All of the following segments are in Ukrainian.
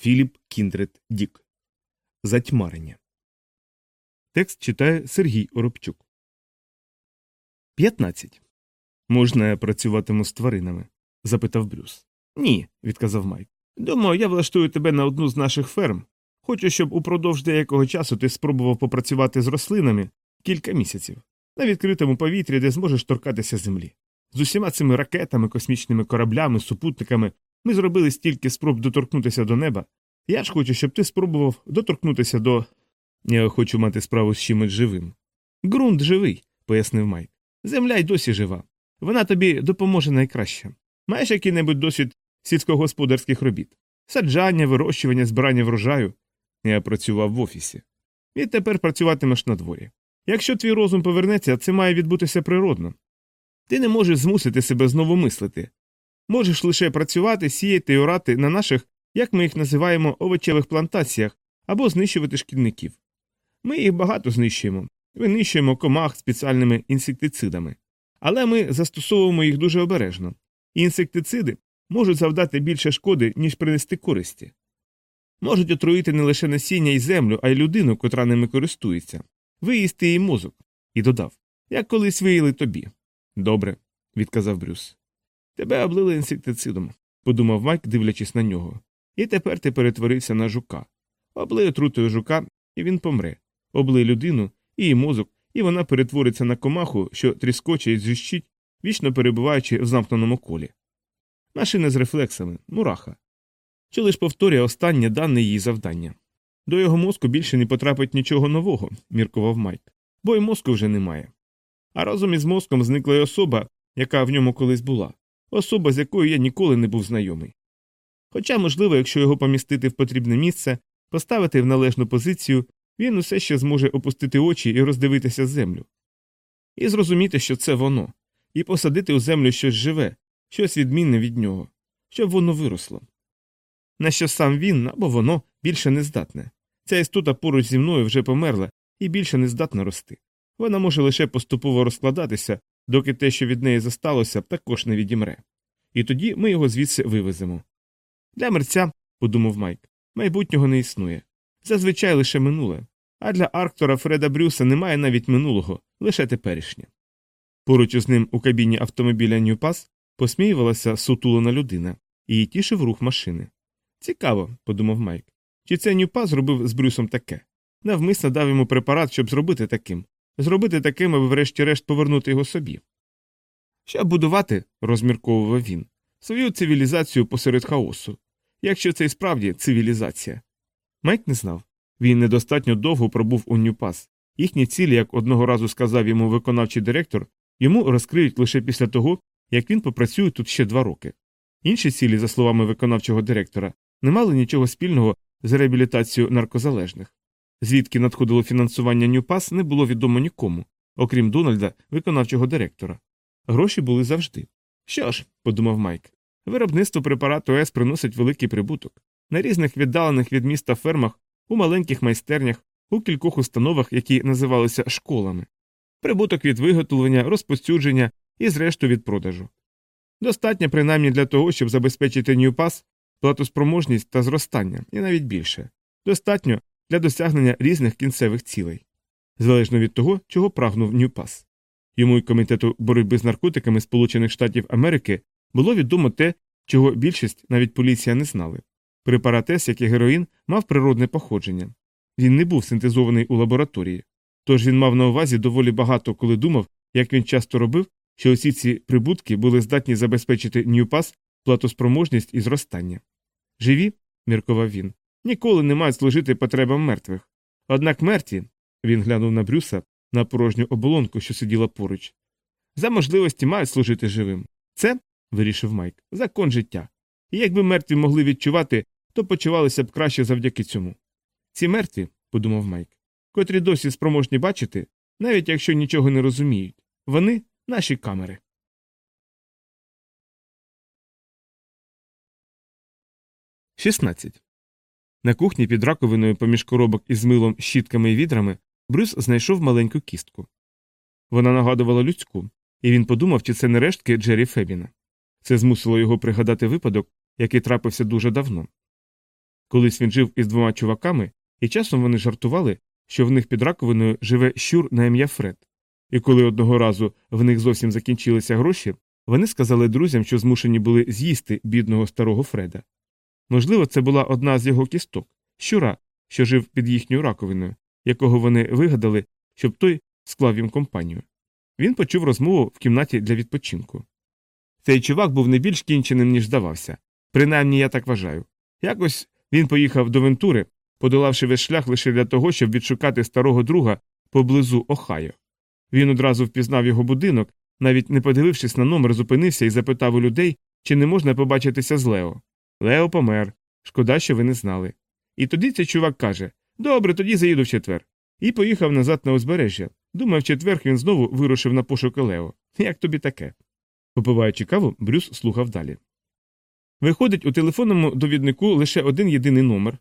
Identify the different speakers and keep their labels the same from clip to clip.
Speaker 1: Філіп Кіндрет Дік. Затьмарення. Текст читає Сергій Оробчук. 15. Можна я працюватиму з тваринами? запитав Брюс. Ні, відказав Майк. Думаю, я влаштую тебе на одну з наших ферм. Хочу, щоб упродовж деякого часу ти спробував попрацювати з рослинами кілька місяців на відкритому повітрі, де зможеш торкатися землі. З усіма цими ракетами, космічними кораблями, супутниками ми зробили стільки спроб доторкнутися до неба. Я ж хочу, щоб ти спробував доторкнутися до. Я хочу мати справу з чимось живим. Ґрунт живий, пояснив Майк. Земля й досі жива. Вона тобі допоможе найкраще. Маєш який небудь досвід сільськогосподарських робіт? Саджання, вирощування, збирання врожаю. Я працював в офісі. Відтепер працюватимеш на дворі. Якщо твій розум повернеться, це має відбутися природно. Ти не можеш змусити себе знову мислити. Можеш лише працювати, сіяти і орати на наших, як ми їх називаємо, овочевих плантаціях або знищувати шкідників. Ми їх багато знищуємо, винищуємо комах спеціальними інсектицидами. Але ми застосовуємо їх дуже обережно. Інсектициди можуть завдати більше шкоди, ніж принести користі. Можуть отруїти не лише насіння і землю, а й людину, котра ними користується, виїсти її мозок, і додав як колись виїли тобі. Добре, відказав Брюс. Тебе облили інсектицидом, подумав Майк, дивлячись на нього. І тепер ти перетворився на жука. Облий отрутою жука, і він помре. Облий людину, і її мозок, і вона перетвориться на комаху, що тріскоче і зжищить, вічно перебуваючи в замкненому колі. Машина з рефлексами, мураха. Чи лиш повторює останнє дане її завдання. До його мозку більше не потрапить нічого нового, міркував Майк, бо й мозку вже немає. А разом із мозком зникла й особа, яка в ньому колись була, особа, з якою я ніколи не був знайомий. Хоча, можливо, якщо його помістити в потрібне місце, поставити в належну позицію, він усе ще зможе опустити очі і роздивитися землю. І зрозуміти, що це воно, і посадити у землю щось живе, щось відмінне від нього, щоб воно виросло. На що сам він або воно більше не здатне. Ця істота поруч зі мною вже померла і більше не здатна рости. Вона може лише поступово розкладатися, доки те, що від неї зосталося, також не відімре. І тоді ми його звідси вивеземо. Для мерця, подумав Майк, майбутнього не існує. Зазвичай лише минуле. А для Арктора Фреда Брюса немає навіть минулого, лише теперішнє. Поруч із ним у кабіні автомобіля Ньюпас посміювалася сутулена людина, її тішив рух машини. Цікаво, подумав Майк. Чи це Ньюпас зробив з Брюсом таке? Навмисно дав йому препарат, щоб зробити таким, зробити таким, аби врешті-решт повернути його собі. Щоб будувати, розмірковував він, свою цивілізацію посеред хаосу, якщо це і справді цивілізація. Майк не знав. Він недостатньо довго пробув у Ньюпас. Їхні цілі, як одного разу сказав йому виконавчий директор, йому розкриють лише після того, як він попрацює тут ще два роки. Інші цілі, за словами виконавчого директора, не мали нічого спільного з реабілітацією наркозалежних. Звідки надходило фінансування Ньюпас, не було відомо нікому, окрім Дональда, виконавчого директора. Гроші були завжди. Що ж, подумав Майк, виробництво препарату С приносить великий прибуток. На різних віддалених від міста фермах, у маленьких майстернях, у кількох установах, які називалися школами, прибуток від виготовлення, розпостюдження і, зрештою, від продажу. Достатньо принаймні для того, щоб забезпечити Ньюпас платоспроможність та зростання, і навіть більше. Достатньо для досягнення різних кінцевих цілей, залежно від того, чого прагнув Ньюпас. Йому й комітету боротьби з наркотиками Сполучених Штатів Америки було відомо те, чого більшість навіть поліція не знали. Препарат С, як і героїн, мав природне походження. Він не був синтезований у лабораторії. Тож він мав на увазі доволі багато, коли думав, як він часто робив, що усі ці прибутки були здатні забезпечити Ньюпас платоспроможність і зростання. Живі, міркував він, ніколи не мають служити потребам мертвих. Однак мертві, він глянув на Брюса на порожню оболонку, що сиділа поруч, за можливості мають служити живим. Це, вирішив Майк, закон життя. І якби мертві могли відчувати, то почувалися б краще завдяки цьому. Ці мертві, подумав Майк, котрі досі спроможні бачити, навіть якщо нічого не розуміють, вони наші камери. Шістнадцять. На кухні під раковиною поміж коробок із милом, щітками і відрами Брюс знайшов маленьку кістку. Вона нагадувала людську, і він подумав, чи це не рештки Джері Фебіна. Це змусило його пригадати випадок, який трапився дуже давно. Колись він жив із двома чуваками, і часом вони жартували, що в них під раковиною живе щур на ім'я Фред. І коли одного разу в них зовсім закінчилися гроші, вони сказали друзям, що змушені були з'їсти бідного старого Фреда. Можливо, це була одна з його кісток, щура, що жив під їхньою раковиною, якого вони вигадали, щоб той склав їм компанію. Він почув розмову в кімнаті для відпочинку. Цей чувак був не більш кінченим, ніж здавався. Принаймні я так вважаю. Якось він поїхав до Вентури, подолавши весь шлях лише для того, щоб відшукати старого друга поблизу Охайо. Він одразу впізнав його будинок, навіть не подивившись на номер, зупинився і запитав у людей, чи не можна побачитися з Лео. Лео помер. Шкода, що ви не знали. І тоді цей чувак каже Добре, тоді заїду в четвер. І поїхав назад на узбережжя. Думаю, в четвер він знову вирушив на пошуки Лео. Як тобі таке? Попиваючи каву, Брюс слухав далі. Виходить у телефонному довіднику лише один єдиний номер.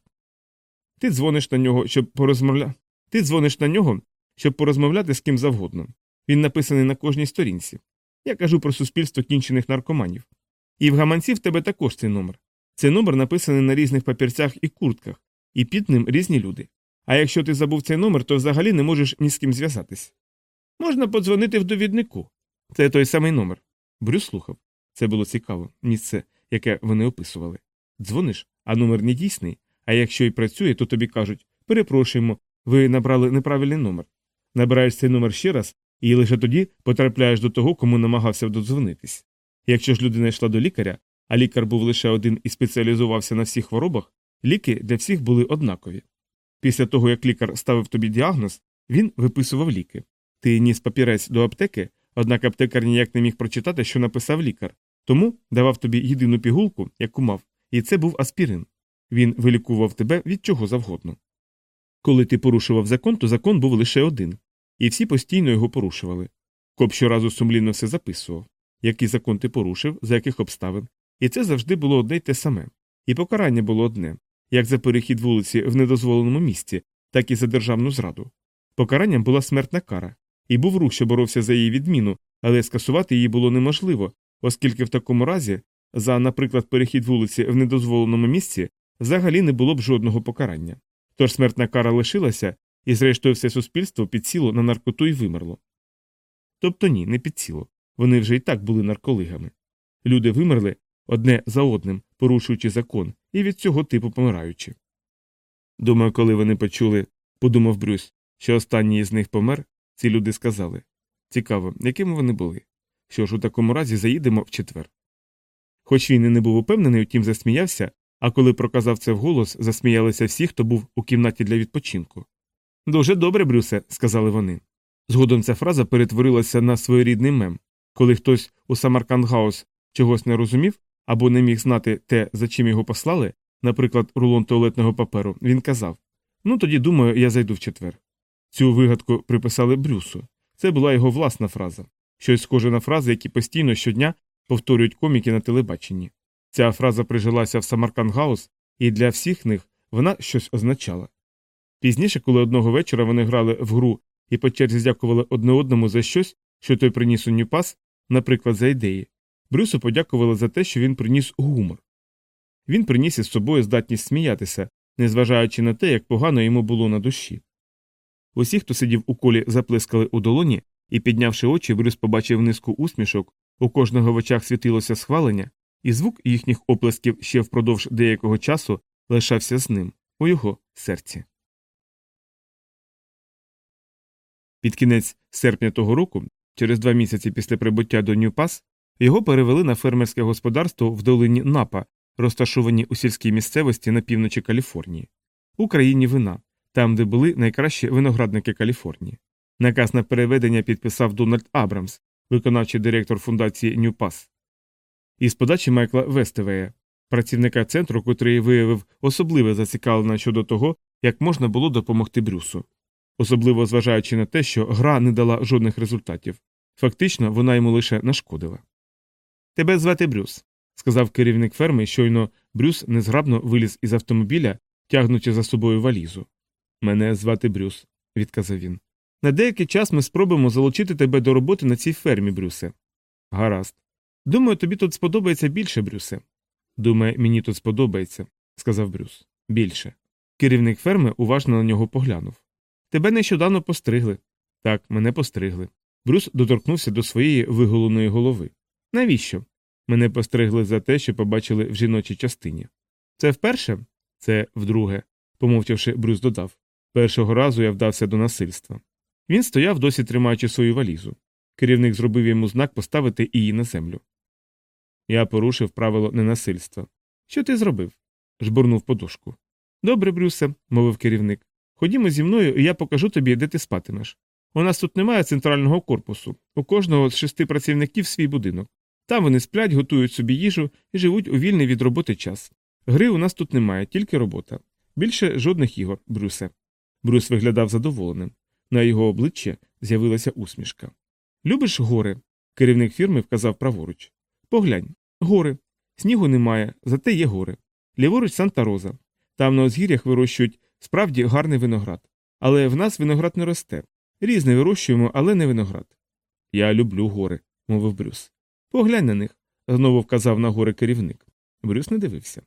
Speaker 1: Ти дзвониш на нього, щоб порозмовляти. Ти дзвониш на нього, щоб порозмовляти з ким завгодно. Він написаний на кожній сторінці. Я кажу про суспільство кінчених наркоманів. І в гаманці в тебе також цей номер. Цей номер написаний на різних папірцях і куртках, і під ним різні люди. А якщо ти забув цей номер, то взагалі не можеш ні з ким зв'язатись. Можна подзвонити в довіднику. Це той самий номер. Брюс слухав. Це було цікаво, місце, яке вони описували. Дзвониш, а номер не дійсний, а якщо і працює, то тобі кажуть перепрошуємо, ви набрали неправильний номер. Набираєш цей номер ще раз, і лише тоді потрапляєш до того, кому намагався додзвонитись. Якщо ж людина йшла до лікаря, а лікар був лише один і спеціалізувався на всіх хворобах, ліки для всіх були однакові. Після того, як лікар ставив тобі діагноз, він виписував ліки. Ти ніс папірець до аптеки, однак аптекар ніяк не міг прочитати, що написав лікар, тому давав тобі єдину пігулку, яку мав, і це був аспірин. Він вилікував тебе від чого завгодно. Коли ти порушував закон, то закон був лише один, і всі постійно його порушували. Коп щоразу сумлінно все записував, який закон ти порушив, за яких обставин, і це завжди було одне й те саме. І покарання було одне як за перехід вулиці в недозволеному місці, так і за державну зраду. Покаранням була смертна кара, і був рух, що боровся за її відміну, але скасувати її було неможливо, оскільки в такому разі, за, наприклад, перехід вулиці в недозволеному місці, взагалі не було б жодного покарання. Тож смертна кара лишилася, і, зрештою, все суспільство підсіло на наркоту і вимерло. Тобто ні, не підсіло. Вони вже і так були нарколигами. Люди вимерли одне за одним, порушуючи закон, і від цього типу помираючи. Думаю, коли вони почули, подумав Брюс, що останній із них помер, ці люди сказали цікаво, якими вони були. Що ж, у такому разі заїдемо в четвер. Хоч він і не був упевнений, втім засміявся, а коли проказав це вголос, засміялися всі, хто був у кімнаті для відпочинку. Дуже добре, Брюсе, сказали вони. Згодом ця фраза перетворилася на своєрідний мем. Коли хтось у Самаркандгаус чогось не розумів або не міг знати те, за чим його послали, наприклад, рулон туалетного паперу, він казав Ну тоді, думаю, я зайду в четвер. Цю вигадку приписали Брюсу. Це була його власна фраза, щось схоже на фрази, які постійно щодня повторюють коміки на телебаченні. Ця фраза прижилася в Самаркангаус, і для всіх них вона щось означала. Пізніше, коли одного вечора вони грали в гру і по черзі дякували одне одному за щось, що той приніс у Ньюпас, наприклад, за ідеї, Брюсу подякували за те, що він приніс гумор. Він приніс із собою здатність сміятися, незважаючи на те, як погано йому було на душі. Усі, хто сидів у колі, заплескали у долоні, і, піднявши очі, Брюс побачив низку усмішок, у кожного в очах світилося схвалення, і звук їхніх оплесків ще впродовж деякого часу лишався з ним у його серці. Під кінець серпня того року, через два місяці після прибуття до Нью-Пас, його перевели на фермерське господарство в долині Напа, розташовані у сільській місцевості на півночі Каліфорнії, у країні вина, там, де були найкращі виноградники Каліфорнії. Наказ на переведення підписав Дональд Абрамс, виконавчий директор фундації Нью-Пас. Із подачі Майкла Вестевея, працівника центру, котрий виявив особливе зацікавлення щодо того, як можна було допомогти Брюсу. Особливо зважаючи на те, що гра не дала жодних результатів. Фактично, вона йому лише нашкодила. Тебе звати Брюс, сказав керівник ферми, щойно Брюс незграбно виліз із автомобіля, тягнучи за собою валізу. Мене звати Брюс, відказав він. На деякий час ми спробуємо залучити тебе до роботи на цій фермі, Брюсе. Гаразд. Думаю, тобі тут сподобається більше, Брюсе. Думаю, мені тут сподобається, сказав Брюс. Більше. Керівник ферми уважно на нього поглянув. Тебе нещодавно постригли. Так, мене постригли. Брюс доторкнувся до своєї виголеної голови. Навіщо? Мене постригли за те, що побачили в жіночій частині. Це вперше? Це вдруге, помовчавши, Брюс додав. Першого разу я вдався до насильства. Він стояв, досі тримаючи свою валізу. Керівник зробив йому знак поставити її на землю. Я порушив правило ненасильства. Що ти зробив? жбурнув подушку. Добре, Брюсе, мовив керівник. Ходімо зі мною, і я покажу тобі, де ти спатимеш. У нас тут немає центрального корпусу. У кожного з шести працівників свій будинок. Там вони сплять, готують собі їжу і живуть у вільний від роботи час. Гри у нас тут немає, тільки робота. Більше жодних ігор, Брюсе. Брюс виглядав задоволеним. На його обличчі з'явилася усмішка. Любиш гори? Керівник фірми вказав праворуч. Поглянь, гори. Снігу немає, зате є гори. Ліворуч Санта Роза. Там на озгір'ях вирощують справді гарний виноград. Але в нас виноград не росте. Різне вирощуємо, але не виноград. Я люблю гори, мовив Брюс. Поглянь на них, знову вказав на гори керівник. Брюс не дивився.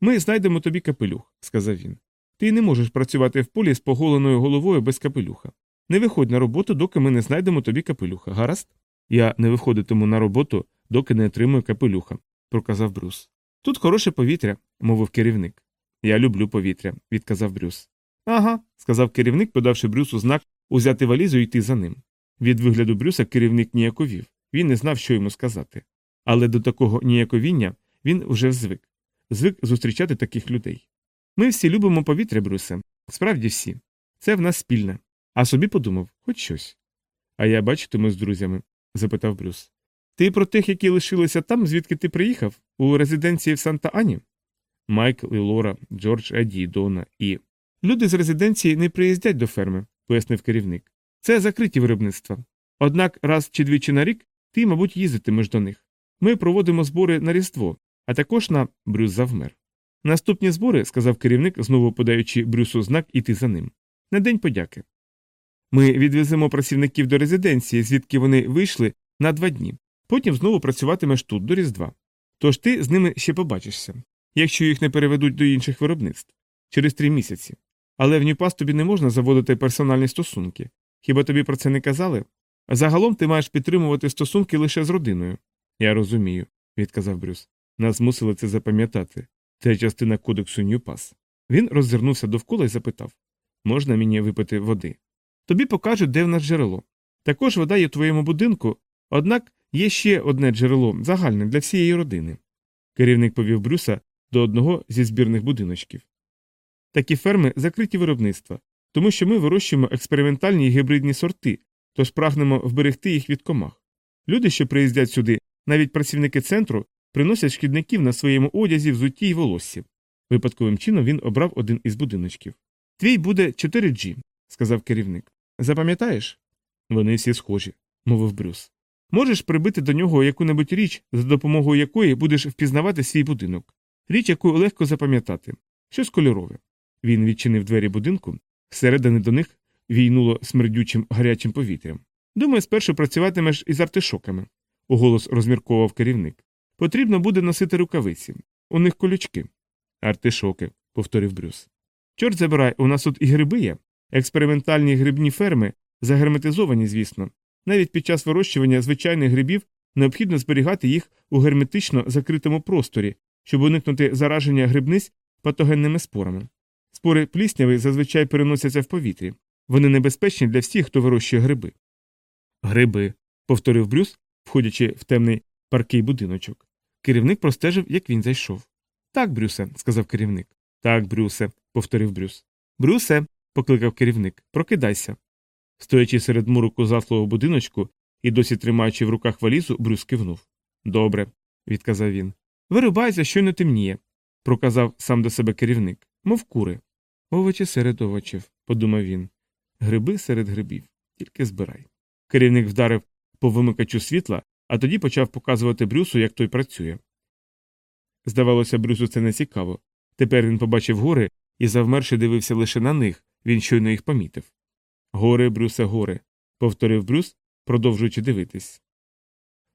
Speaker 1: Ми знайдемо тобі капелюх, сказав він. Ти не можеш працювати в полі з поголеною головою без капелюха. Не виходь на роботу, доки ми не знайдемо тобі капелюха, гаразд? Я не виходитиму на роботу, доки не отримую капелюха, проказав Брюс. Тут хороше повітря, мовив керівник. Я люблю повітря, відказав Брюс. Ага, сказав керівник, подавши Брюсу знак узяти валізу і йти за ним. Від вигляду Брюса керівник ніяковів, він не знав, що йому сказати. Але до такого ніяковіння він вже звик звик зустрічати таких людей. Ми всі любимо повітря, Брюсе, справді всі. Це в нас спільне. А собі подумав, хоч щось. А я бачитиму з друзями? запитав Брюс. Ти про тих, які лишилися там, звідки ти приїхав, у резиденції в Санта Ані? Майкл і Лора, Джордж, Еді Дона і. Люди з резиденції не приїздять до ферми, пояснив керівник. Це закриті виробництва. Однак раз чи двічі на рік ти, мабуть, їздитимеш до них. Ми проводимо збори на Різдво, а також на Брюс завмер. Наступні збори, сказав керівник, знову подаючи Брюсу знак іти за ним. На день подяки. Ми відвеземо працівників до резиденції, звідки вони вийшли на два дні. Потім знову працюватимеш тут до Різдва. Тож ти з ними ще побачишся, якщо їх не переведуть до інших виробництв через три місяці. Але в Ньюпас тобі не можна заводити персональні стосунки. Хіба тобі про це не казали? Загалом ти маєш підтримувати стосунки лише з родиною. Я розумію, відказав Брюс. Нас змусили це запам'ятати. Це частина кодексу Ньюпас. Він роззирнувся довкола і запитав можна мені випити води? Тобі покажуть, де в нас джерело. Також вода є в твоєму будинку, однак є ще одне джерело загальне для всієї родини. Керівник повів Брюса до одного зі збірних будиночків. Такі ферми закриті виробництва, тому що ми вирощуємо експериментальні гібридні сорти, тож прагнемо вберегти їх від комах. Люди, що приїздять сюди, навіть працівники центру, приносять шкідників на своєму одязі, взутті й волоссі. Випадковим чином він обрав один із будиночків. Твій буде 4G, сказав керівник. Запам'ятаєш? Вони всі схожі, мовив Брюс. Можеш прибити до нього яку-небудь річ, за допомогою якої будеш впізнавати свій будинок, річ, яку легко запам'ятати, щось кольорове. Він відчинив двері будинку, всередини до них війнуло смердючим гарячим повітрям. Думаю, спершу працюватимеш із артишоками, уголос розмірковував керівник. Потрібно буде носити рукавиці. У них колючки. Артишоки, повторив Брюс. Чорт забирай, у нас тут і гриби є. Експериментальні грибні ферми загерметизовані, звісно. Навіть під час вирощування звичайних грибів необхідно зберігати їх у герметично закритому просторі, щоб уникнути зараження грибниць патогенними спорами. Спори плісняви зазвичай переносяться в повітрі. Вони небезпечні для всіх, хто вирощує гриби. Гриби, повторив Брюс, входячи в темний паркий будиночок. Керівник простежив, як він зайшов. Так, Брюсе, сказав керівник. Так, Брюсе, повторив Брюс. Брюсе, покликав керівник, прокидайся. Стоячи серед муроку заслого будиночку і досі тримаючи в руках валізу, Брюс кивнув. Добре, відказав він. Вирубайся, щойно темніє, проказав сам до себе керівник, мов кури. Овочі серед овочів, подумав він. Гриби серед грибів, тільки збирай. Керівник вдарив по вимикачу світла, а тоді почав показувати Брюсу, як той працює. Здавалося, Брюсу це не цікаво. Тепер він побачив гори і завмерши дивився лише на них, він щойно їх помітив. Гори, Брюсе, гори, повторив Брюс, продовжуючи дивитись.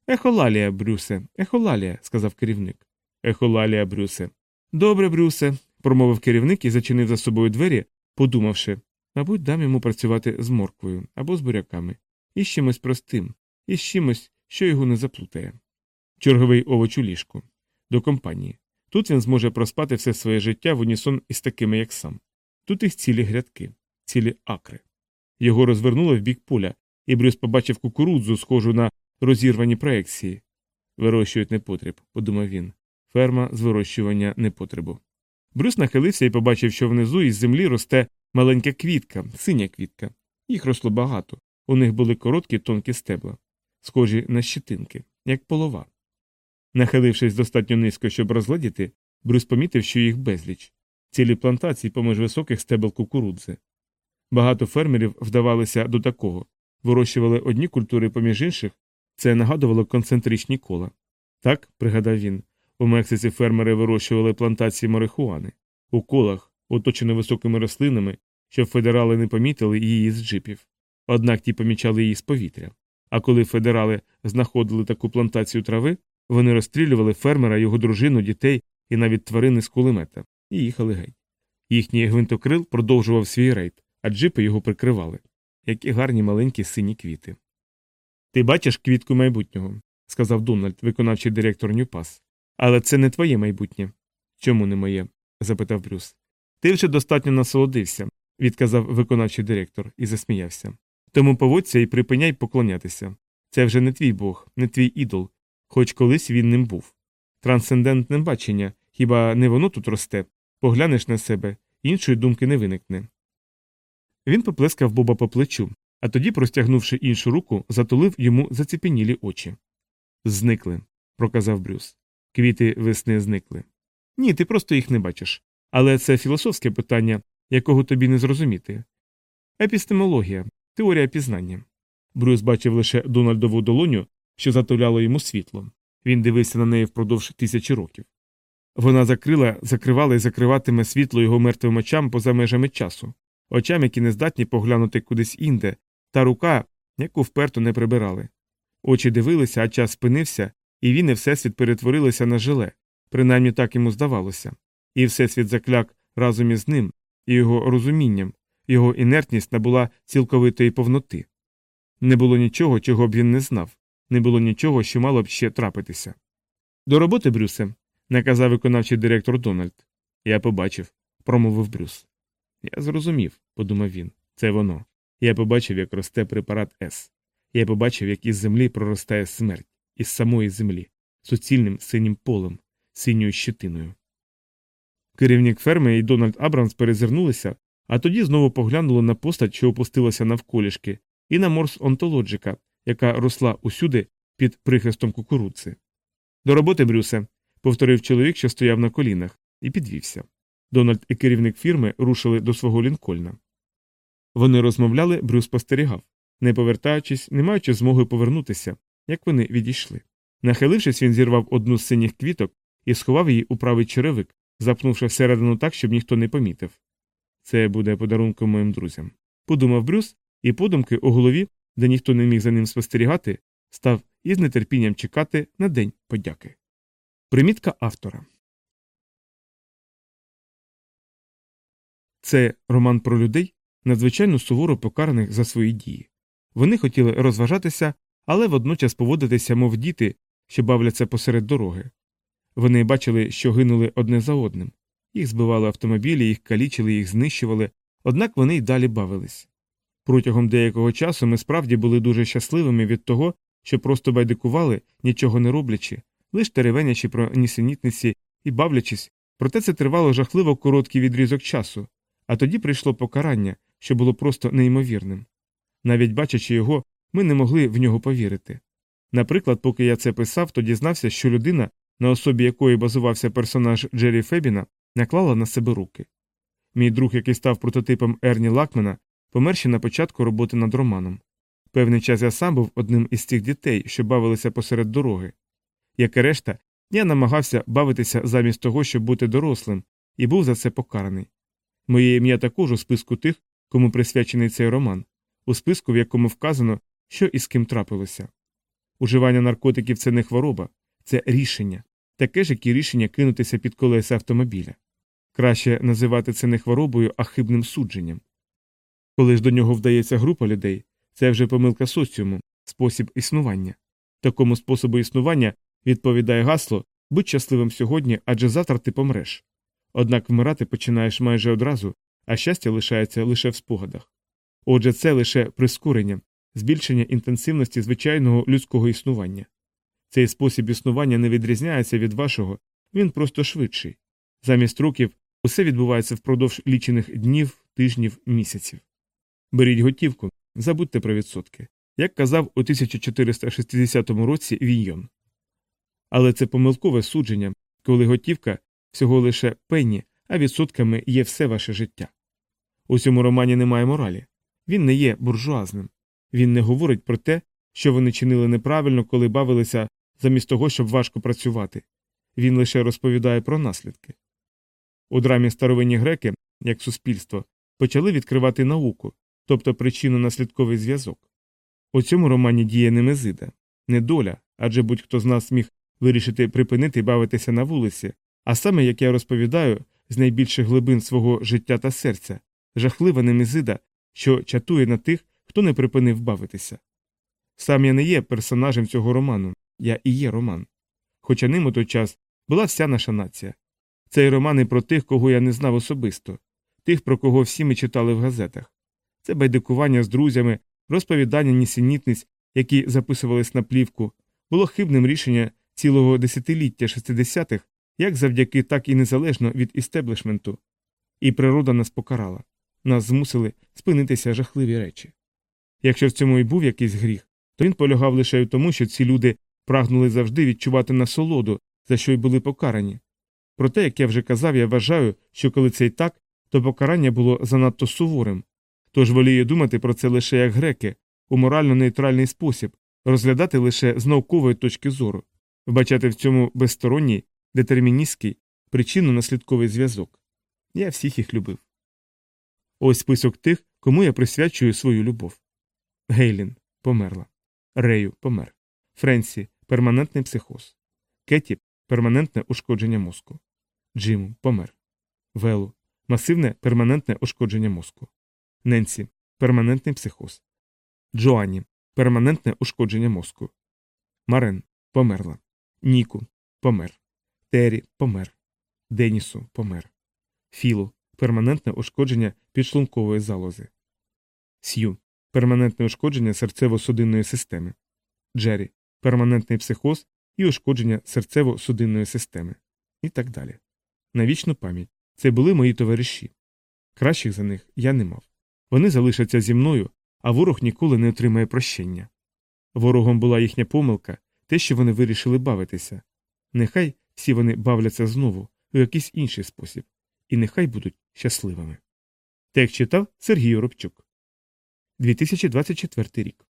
Speaker 1: Ехолалія, Брюсе, ехолалія, сказав керівник. Ехолалія, Брюсе. Добре, Брюсе, промовив керівник і зачинив за собою двері, подумавши мабуть, дам йому працювати з морквою або з буряками, і з чимось простим, і з чимось, що його не заплутає. Черговий овоч у ліжку. До компанії. Тут він зможе проспати все своє життя в унісон із такими, як сам. Тут їх цілі грядки, цілі акри. Його розвернуло в бік поля, і Брюс побачив кукурудзу, схожу на розірвані проекції. Вирощують непотріб, подумав він. Ферма з вирощування непотребу. Брюс нахилився і побачив, що внизу із землі росте маленька квітка, синя квітка. Їх росло багато. У них були короткі тонкі стебла, схожі на щетинки, як полова. Нахилившись достатньо низько, щоб розглядіти, Брюс помітив, що їх безліч, цілі плантації поміж високих стебел кукурудзи. Багато фермерів вдавалися до такого, вирощували одні культури поміж інших, це нагадувало концентричні кола. Так, пригадав він, у Мексиці фермери вирощували плантації марихуани, у колах, оточені високими рослинами, щоб федерали не помітили її з джипів. Однак ті помічали її з повітря. А коли федерали знаходили таку плантацію трави, вони розстрілювали фермера, його дружину, дітей і навіть тварини з кулемета і їхали геть. Їхній гвинтокрил продовжував свій рейд, а джипи його прикривали. Які гарні маленькі сині квіти. Ти бачиш квітку майбутнього, сказав Дональд, виконавчий директор Ньюпас. Але це не твоє майбутнє. Чому не моє? запитав Брюс. Ти вже достатньо насолодився, відказав виконавчий директор і засміявся. Тому поводься і припиняй поклонятися. Це вже не твій Бог, не твій ідол, хоч колись він ним був. Трансцендентне бачення, хіба не воно тут росте, поглянеш на себе, іншої думки не виникне. Він поплескав Боба по плечу, а тоді, простягнувши іншу руку, затулив йому заціпенілі очі. Зникли, проказав Брюс. Квіти весни зникли. Ні, ти просто їх не бачиш. Але це філософське питання, якого тобі не зрозуміти. Епістемологія, теорія пізнання. Брюс бачив лише Дональдову долоню, що затуляло йому світло. Він дивився на неї впродовж тисячі років. Вона закрила, закривала і закриватиме світло його мертвим очам поза межами часу, очам, які не здатні поглянути кудись інде, та рука, яку вперто не прибирали. Очі дивилися, а час спинився, і він і всесвіт перетворилися на желе, принаймні так йому здавалося, і всесвіт закляк разом із ним, і його розумінням, його інертність набула цілковитої повноти. Не було нічого, чого б він не знав, не було нічого, що мало б ще трапитися. До роботи, Брюсе, наказав виконавчий директор Дональд. Я побачив, промовив Брюс. Я зрозумів, подумав він. Це воно. Я побачив, як росте препарат С. Я побачив, як із землі проростає смерть, із самої землі, суцільним синім полем, синьою щетиною. Керівник ферми і Дональд Абрамс перезирнулися, а тоді знову поглянули на постать, що опустилася навколішки, і на морс онтологіка, яка росла усюди під прихистом кукурудзи. До роботи, Брюсе, повторив чоловік, що стояв на колінах, і підвівся. Дональд і керівник фірми рушили до свого лінкольна. Вони розмовляли, Брюс спостерігав, не повертаючись, не маючи змоги повернутися, як вони відійшли. Нахилившись, він зірвав одну з синіх квіток і сховав її у правий черевик, запнувши всередину так, щоб ніхто не помітив. Це буде подарунком моїм друзям. Подумав Брюс, і подумки у голові, де ніхто не міг за ним спостерігати, став із нетерпінням чекати на день подяки. Примітка автора. Це роман про людей, надзвичайно суворо покараних за свої дії. Вони хотіли розважатися, але водночас поводитися, мов діти, що бавляться посеред дороги. Вони бачили, що гинули одне за одним. Їх збивали автомобілі, їх калічили, їх знищували, однак вони й далі бавились. Протягом деякого часу ми справді були дуже щасливими від того, що просто байдикували, нічого не роблячи, лише теревенячи про нісенітниці і бавлячись, проте це тривало жахливо короткий відрізок часу, а тоді прийшло покарання, що було просто неймовірним. Навіть бачачи його, ми не могли в нього повірити. Наприклад, поки я це писав, то дізнався, що людина, на особі якої базувався персонаж Джері Фебіна, наклала на себе руки. Мій друг, який став прототипом Ерні Лакмена, помер ще на початку роботи над романом. Певний час я сам був одним із тих дітей, що бавилися посеред дороги. Як і решта, я намагався бавитися замість того, щоб бути дорослим, і був за це покараний. Моє ім'я також у списку тих, кому присвячений цей роман, у списку, в якому вказано, що і з ким трапилося. Уживання наркотиків це не хвороба, це рішення, таке ж, як і рішення кинутися під колеса автомобіля. Краще називати це не хворобою, а хибним судженням. Коли ж до нього вдається група людей, це вже помилка соціуму, спосіб існування. Такому способу існування відповідає гасло будь щасливим сьогодні, адже завтра ти помреш. Однак вмирати починаєш майже одразу, а щастя лишається лише в спогадах. Отже, це лише прискорення, збільшення інтенсивності звичайного людського існування. Цей спосіб існування не відрізняється від вашого, він просто швидший. Замість років усе відбувається впродовж лічених днів, тижнів, місяців. Беріть готівку, забудьте про відсотки, як казав у 1460 році Віййон. Але це помилкове судження, коли готівка всього лише пенні, а відсотками є все ваше життя. У цьому романі немає моралі. Він не є буржуазним. Він не говорить про те, що вони чинили неправильно, коли бавилися замість того, щоб важко працювати. Він лише розповідає про наслідки. У драмі старовинні греки, як суспільство, почали відкривати науку, тобто причинно наслідковий зв'язок. У цьому романі діє Немезида, не доля, адже будь-хто з нас міг вирішити припинити бавитися на вулиці, а саме, як я розповідаю, з найбільших глибин свого життя та серця, жахлива Немезида, що чатує на тих, хто не припинив бавитися. Сам я не є персонажем цього роману, я і є роман. Хоча ним у той час була вся наша нація. Цей роман і про тих, кого я не знав особисто, тих, про кого всі ми читали в газетах. Це байдикування з друзями, розповідання нісенітниць, які записувались на плівку, було хибним рішення цілого десятиліття 60-х, як завдяки, так і незалежно від істеблішменту. І природа нас покарала, нас змусили спинитися жахливі речі. Якщо в цьому і був якийсь гріх, то він полягав лише в тому, що ці люди прагнули завжди відчувати насолоду, за що й були покарані. Проте, як я вже казав, я вважаю, що коли це й так, то покарання було занадто суворим. Тож волію думати про це лише як греки, у морально нейтральний спосіб, розглядати лише з наукової точки зору, вбачати в цьому безсторонній, детерміністський, причинно наслідковий зв'язок. Я всіх їх любив. Ось список тих, кому я присвячую свою любов. Гейлін померла. Рею помер. Френсі перманентний психоз. Кеті перманентне ушкодження мозку. Джиму помер. Велу масивне перманентне ушкодження мозку. Ненсі перманентний психоз. Джоанні перманентне ушкодження мозку. Марен померла. Ніку помер. Террі помер. Денісу помер. Філу перманентне ушкодження підшлункової залози. Сью перманентне ушкодження серцево-судинної системи. Джері перманентний психоз і ушкодження серцево-судинної системи. І так далі. На вічну пам'ять це були мої товариші. Кращих за них я не мав. Вони залишаться зі мною, а ворог ніколи не отримає прощення. Ворогом була їхня помилка, те, що вони вирішили бавитися. Нехай всі вони бавляться знову у якийсь інший спосіб, і нехай будуть щасливими. Текст читав Сергій Оробчук. 2024 рік.